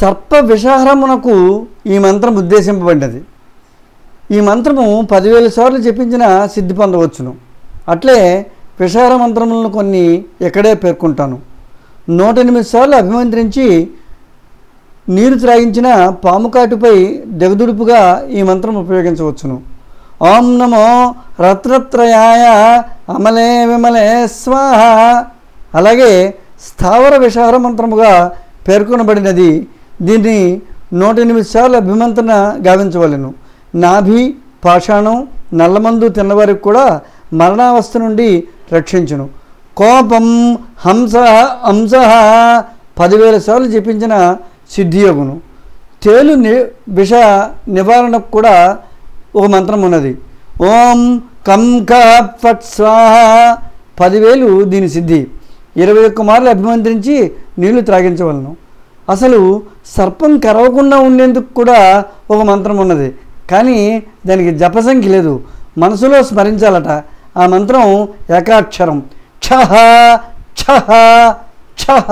సర్ప విషాహరమునకు ఈ మంత్రం ఉద్దేశింపబడినది. ఈ మంత్రము పదివేల సార్లు చెప్పించిన సిద్ధి పొందవచ్చును. అట్లే విషార మంత్రములను కొన్ని ఇక్కడే పేర్కొంటాను. నూట ఎనిమిది సార్లు అభిమంత్రించి నీరు త్రాగించిన పాము కాటుపై దెగదుడుపుగా ఈ మంత్రం ఉపయోగించవచ్చును. ఓం నమో రత్నత్రయాయ అమలే విమలే స్వాహ. అలాగే స్థావర విషార మంత్రముగా పేర్కొనబడినది దీన్ని నూట ఎనిమిది సార్లు అభిమంతన గావించవలెను. నాభి పాషాణం నల్లమందు తిన్నవారికి కూడా మరణావస్థ నుండి రక్షించును. కోపం హంస హంస పదివేల సార్లు జపించిన సిద్ధియోగును. తేలు ని విష నివారణకు కూడా ఒక మంత్రం ఉన్నది. ఓం కం క ఫట్ స్వాహ పదివేలు దీని సిద్ధి. ఇరవై ఒక్క మార్లు అభిమంత్రించి నీళ్ళు త్రాగించవలను. అసలు సర్పం కరవకుండా ఉండేందుకు కూడా ఒక మంత్రం ఉన్నది. కానీ దానికి జపసంఖ్య లేదు. మనసులో స్మరించాలట. ఆ మంత్రం ఏకాక్షరం. ఛహ ఛహ ఛహ.